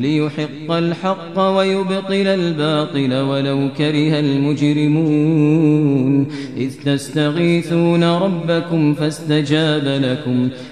ليحق الحق ويبطل الباطل ولو كره المجرمون إذ تستغيثون ربكم فاستجاب لكم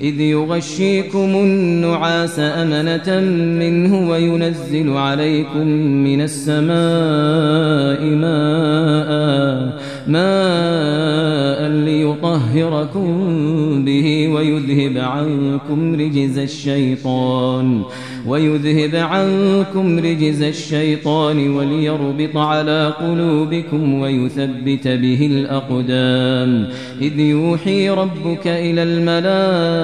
إذ يغشيكم النعاس أمنة منه وينزل عليكم من السماء ماء ماء ليطهركم به ويذهب عنكم رجز الشيطان ويذهب عنكم رجز الشيطان وليربط على قلوبكم ويثبت به الأقدام. إذ يوحي ربك إلى الملائكة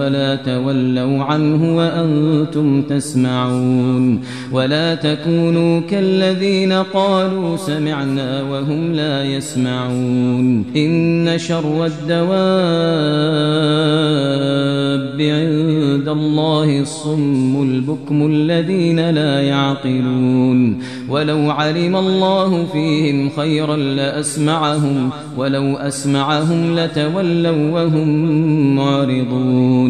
ولا تولوا عنه وأنتم تسمعون ولا تكونوا كالذين قالوا سمعنا وهم لا يسمعون إن شر الدواب عند الله الصم البكم الذين لا يعقلون ولو علم الله فيهم خيرا لأسمعهم ولو أسمعهم لتولوا وهم معرضون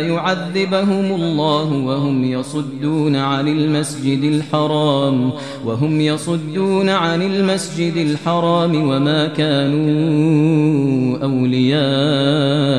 يعذبهم الله وهم يصدون عن المسجد الحرام وهم يصدون عن المسجد الحرام وما كانوا أولياءه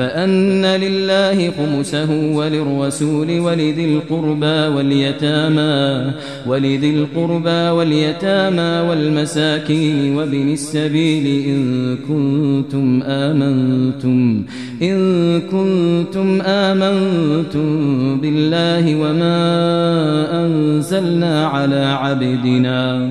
فأن لله خمسه وللرسول ولذي القربى واليتامى ولذي القربى واليتامى والمساكين وابن السبيل إن كنتم آمنتم إن كنتم آمنتم بالله وما أنزلنا على عبدنا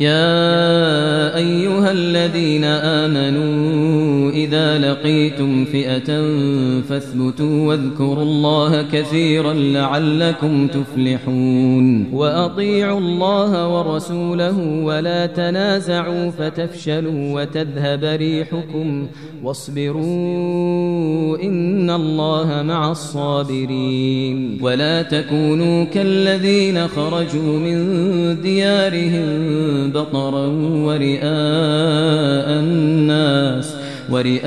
يا أيها الذين آمنوا إذا لقيتم فئة فاثبتوا واذكروا الله كثيرا لعلكم تفلحون وأطيعوا الله ورسوله ولا تنازعوا فتفشلوا وتذهب ريحكم واصبروا إن الله مع الصابرين ولا تكونوا كالذين خرجوا من ديارهم بطرا ورئاء الناس ورئاء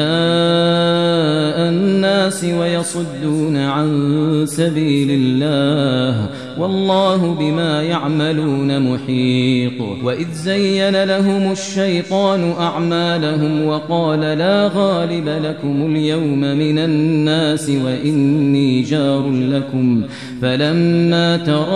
الناس ويصدون عن سبيل الله. والله بما يعملون محيط. وإذ زين لهم الشيطان أعمالهم وقال لا غالب لكم اليوم من الناس وإني جار لكم. فلما تراءت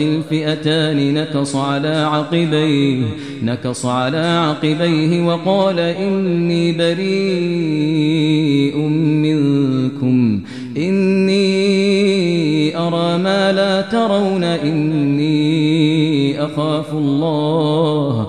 الفئتان نكص على عقبيه نكص على عقبيه وقال إني بريء منكم إني أرى ما لا ترون إني أخاف الله.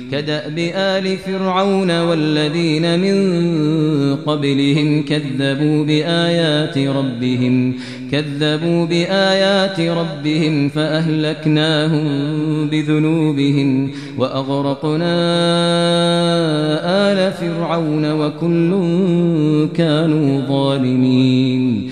كدأب آل فرعون والذين من قبلهم كذبوا بآيات ربهم كذبوا بآيات ربهم فأهلكناهم بذنوبهم وأغرقنا آل فرعون وكل كانوا ظالمين.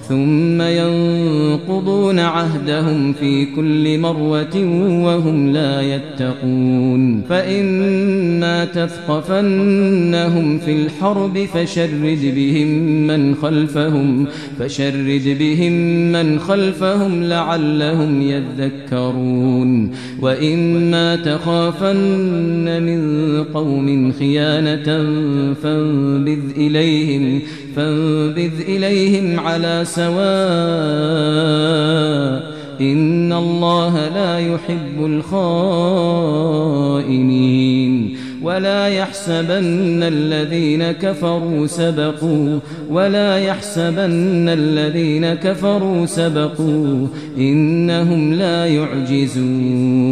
ثم ينقضون عهدهم في كل مرة وهم لا يتقون. فإما تثقفنهم في الحرب فشرد بهم من خلفهم فشرد بهم من خلفهم لعلهم يذكرون. وإما تخافن من قوم خيانة فانبذ إليهم فانبذ إليهم على سواء إن الله لا يحب الخائنين ولا يحسبن الذين كفروا سبقوا ولا يحسبن الذين كفروا سبقوا إنهم لا يعجزون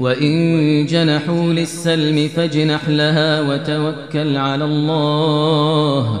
وإن جنحوا للسلم فاجنح لها وتوكل على الله.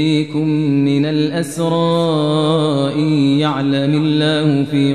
أيديكم من الأسرى إن يعلم الله في